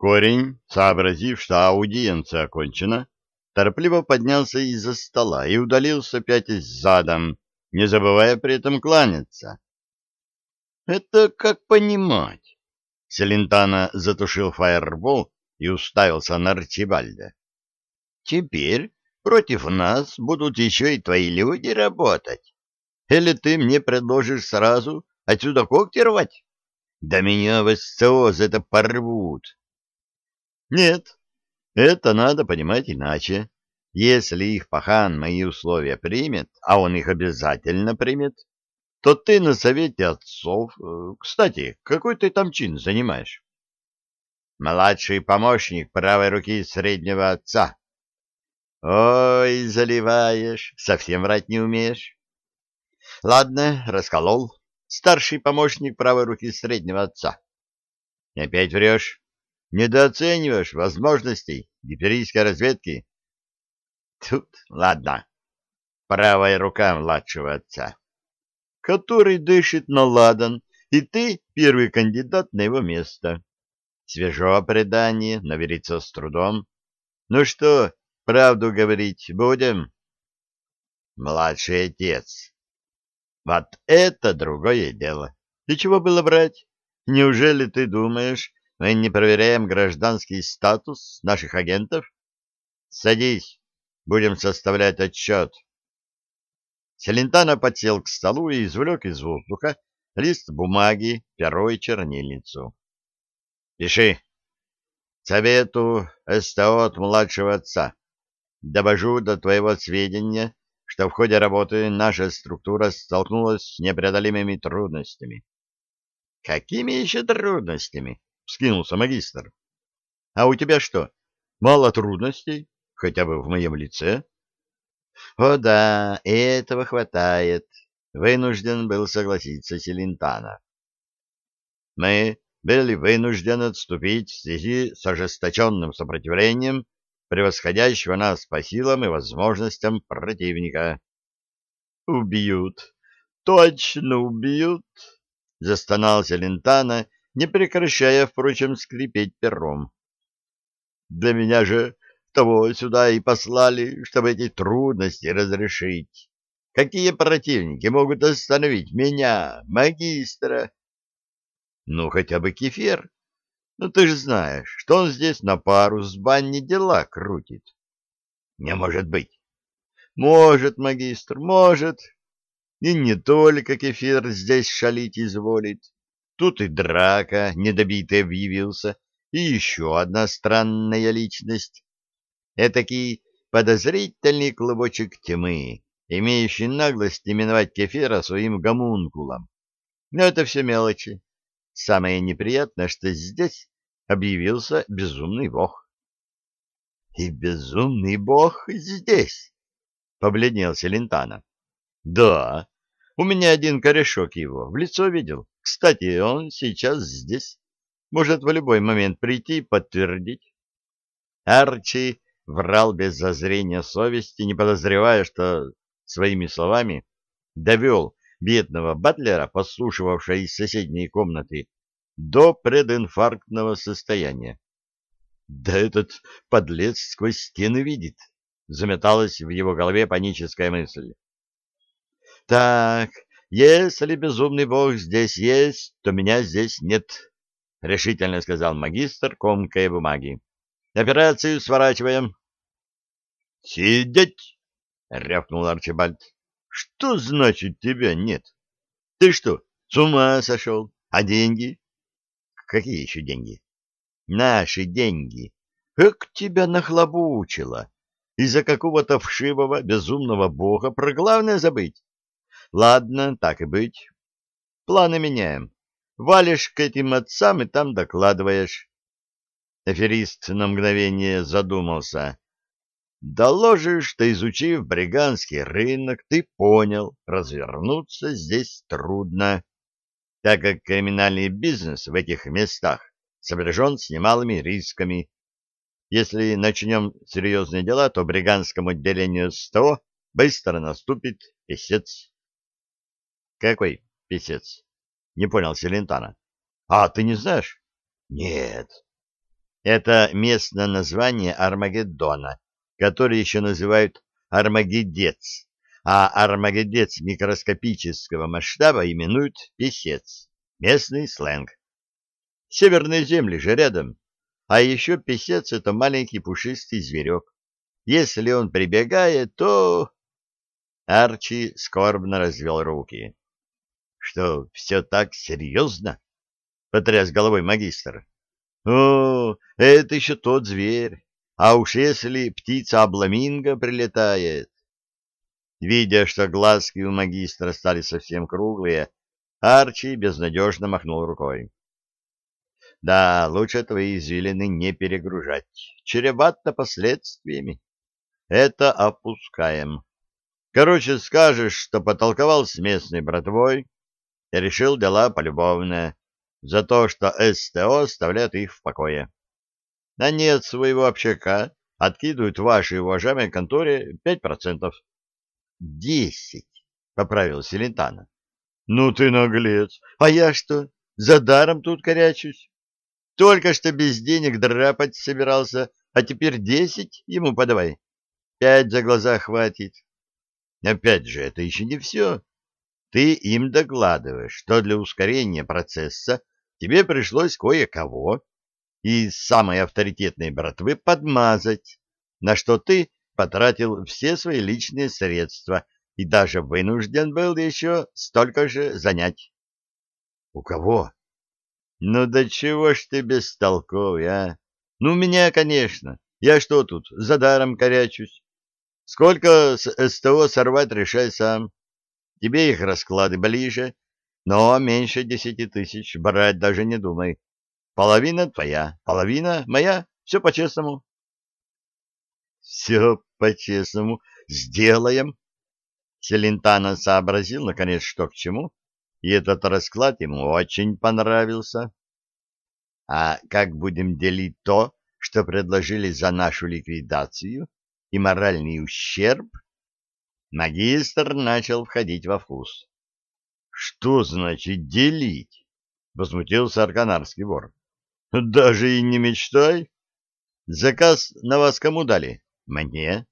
Корень, сообразив, что аудиенция окончена, торопливо поднялся из-за стола и удалился пятясь задом, не забывая при этом кланяться. — Это как понимать? Селентана затушил фаербол и уставился на Арчибальда. — Теперь против нас будут еще и твои люди работать. Или ты мне предложишь сразу отсюда когти рвать? Да меня в СЦО за это порвут. Нет, это надо понимать иначе. Если их пахан мои условия примет, а он их обязательно примет, то ты на совете отцов... Э, кстати, какой ты там чин занимаешь? Младший помощник правой руки среднего отца. Ой, заливаешь, совсем врать не умеешь. Ладно, расколол. Старший помощник правой руки среднего отца. Опять врешь. Недооцениваешь возможностей гиперийской разведки. Тут, ладно, правая рука младшего отца, который дышит на ладан, и ты первый кандидат на его место. Свежо предание, но верится с трудом. Ну что, правду говорить будем? Младший отец. Вот это другое дело. И чего было брать? Неужели ты думаешь, мы не проверяем гражданский статус наших агентов? Садись, будем составлять отчет. Селентано подсел к столу и извлек из воздуха лист бумаги, перо и чернильницу. Пиши. Совету СТО от младшего отца. Довожу до твоего сведения, что в ходе работы наша структура столкнулась с непреодолимыми трудностями. — Какими еще трудностями? Вскинулся магистр. — А у тебя что, мало трудностей, хотя бы в моем лице? — О да, этого хватает, — вынужден был согласиться Селентана. — Мы были вынуждены отступить в связи с ожесточенным сопротивлением превосходящего нас по силам и возможностям противника. — Убьют, точно убьют, — застонал Селентана, — не прекращая, впрочем, скрипеть пером. Для меня же того сюда и послали, чтобы эти трудности разрешить. Какие противники могут остановить меня, магистра? Ну, хотя бы кефир. Ну, ты же знаешь, что он здесь на пару с банни дела крутит. Не может быть. Может, магистр, может. И не только кефир здесь шалить изволит. Тут и драка, недобитый объявился, и еще одна странная личность. Этакий подозрительный клубочек тьмы, имеющий наглость именовать Кефира своим гомункулом. Но это все мелочи. Самое неприятное, что здесь объявился безумный бог. — И безумный бог здесь? — побледнел Селентана. — Да, у меня один корешок его в лицо видел. Кстати, он сейчас здесь. Может в любой момент прийти и подтвердить. Арчи врал без зазрения совести, не подозревая, что своими словами довел бедного батлера, послушивавшего из соседней комнаты, до прединфарктного состояния. Да этот подлец сквозь стены видит, заметалась в его голове паническая мысль. Так, если безумный бог здесь есть, то меня здесь нет, — решительно сказал магистр, комкая бумаги. — Операцию сворачиваем. — Сидеть! — рявкнул Арчибальд. — Что значит тебя нет? Ты что, с ума сошел? А деньги? — Какие еще деньги? — Наши деньги. Как тебя нахлобучило! Из-за какого-то вшивого безумного бога про главное забыть. Ладно, так и быть. Планы меняем. Валишь к этим отцам и там докладываешь. Аферист на мгновение задумался. Доложишь, что, изучив бриганский рынок, ты понял, развернуться здесь трудно, так как криминальный бизнес в этих местах сопряжен с немалыми рисками. Если начнем серьезные дела, то бриганскому отделению СТО быстро наступит писец. Какой писец? Не понял Селентана. А, ты не знаешь? Нет. Это местное название Армагеддона, который еще называют Армагеддец, а Армагеддец микроскопического масштаба именуют Песец, местный сленг. Северные земли же рядом, а еще Песец — это маленький пушистый зверек. Если он прибегает, то... Арчи скорбно развел руки. — Что, все так серьезно? — потряс головой магистр. — О, это еще тот зверь. А уж если птица обламинго прилетает... Видя, что глазки у магистра стали совсем круглые, Арчи безнадежно махнул рукой. — Да, лучше твои извилины не перегружать. Чревато последствиями. Это опускаем. Короче, скажешь, что потолковал с местной братвой решил дела полюбовные за то, что СТО оставляет их в покое. А нет своего общака откидывают в вашей уважаемой конторе пять процентов. Десять, поправил Селентана. Ну ты наглец. А я что, за даром тут корячусь? Только что без денег драпать собирался, а теперь десять ему подавай. Пять за глаза хватит. Опять же, это еще не все. Ты им докладываешь, что для ускорения процесса тебе пришлось кое-кого из самой авторитетной братвы подмазать, на что ты потратил все свои личные средства и даже вынужден был еще столько же занять. — У кого? — Ну да чего ж ты бестолковый, а? Ну, меня, конечно. Я что тут, за даром корячусь? Сколько с СТО сорвать, решай сам. Тебе их расклады ближе, но меньше десяти тысяч брать даже не думай. Половина твоя, половина моя, все по-честному. Все по-честному. Сделаем. Селентано сообразил, наконец, что к чему, и этот расклад ему очень понравился. А как будем делить то, что предложили за нашу ликвидацию? и моральный ущерб, магистр начал входить во вкус. — Что значит делить? — возмутился арканарский вор. — Даже и не мечтай. Заказ на вас кому дали? Мне.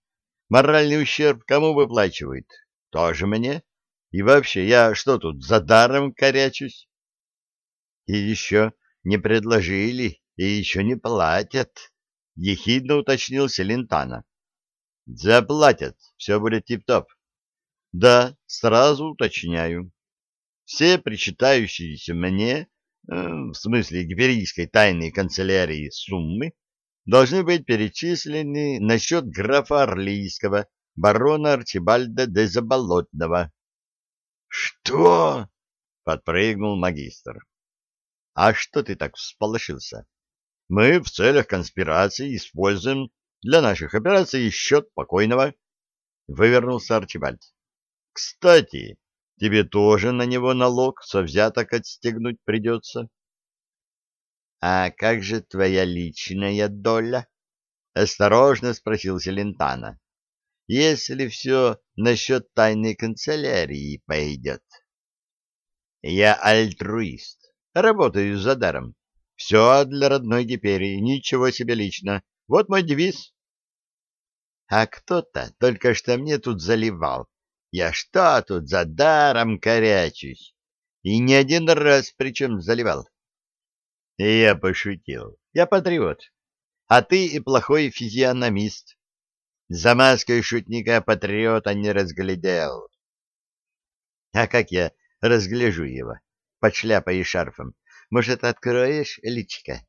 Моральный ущерб кому выплачивают? Тоже мне. И вообще, я что тут, за даром корячусь? И еще не предложили, и еще не платят, — ехидно уточнил Селентана. Заплатят, все будет тип-топ. Да, сразу уточняю. Все причитающиеся мне, э, в смысле гиперийской тайной канцелярии, суммы должны быть перечислены на счет графа Орлийского, барона Арчибальда де Заболотного. — Что? — подпрыгнул магистр. — А что ты так всполошился? Мы в целях конспирации используем для наших операций счет покойного, — вывернулся Арчибальд. — Кстати, тебе тоже на него налог со взяток отстегнуть придется. — А как же твоя личная доля? — осторожно спросил Селентана. — Если все насчет тайной канцелярии пойдет. — Я альтруист, работаю за даром. Все для родной гиперии, ничего себе лично. Вот мой девиз. А кто-то только что мне тут заливал. Я что тут за даром корячусь? И не один раз причем заливал. И я пошутил. Я патриот. А ты и плохой физиономист. За маской шутника-патриота не разглядел. А как я разгляжу его? Под шляпой и шарфом. Может, откроешь личико?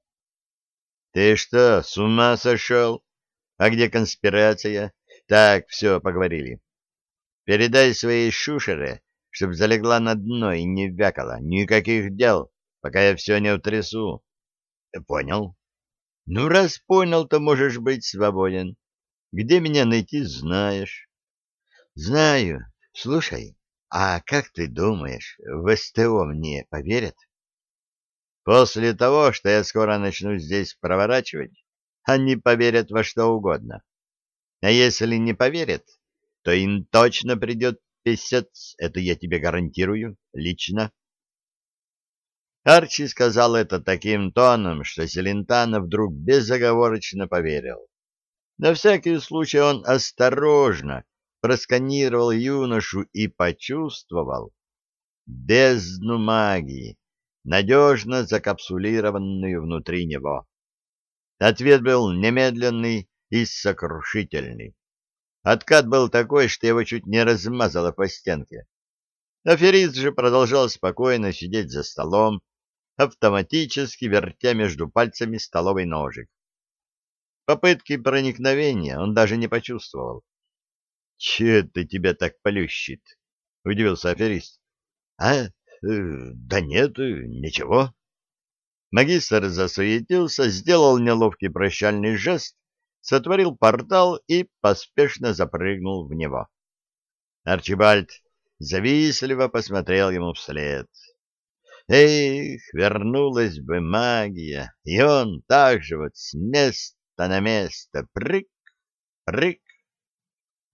Ты что, с ума сошел? А где конспирация? Так, все, поговорили. Передай своей шушере, чтоб залегла на дно и не вякала. Никаких дел, пока я все не утрясу. Понял? Ну, раз понял, то можешь быть свободен. Где меня найти, знаешь. Знаю. Слушай, а как ты думаешь, в СТО мне поверят? После того, что я скоро начну здесь проворачивать, они поверят во что угодно. А если не поверят, то им точно придет писец, это я тебе гарантирую, лично. Арчи сказал это таким тоном, что Селентано вдруг безоговорочно поверил. На всякий случай он осторожно просканировал юношу и почувствовал бездну магии, надежно закапсулированную внутри него. Ответ был немедленный и сокрушительный. Откат был такой, что его чуть не размазало по стенке. Аферист же продолжал спокойно сидеть за столом, автоматически вертя между пальцами столовый ножик. Попытки проникновения он даже не почувствовал. — Че это тебя так плющит? — удивился аферист. — А? Э, да нет, ничего. Магистр засуетился, сделал неловкий прощальный жест, сотворил портал и поспешно запрыгнул в него. Арчибальд завистливо посмотрел ему вслед. Эх, вернулась бы магия, и он так же вот с места на место прыг, прыг,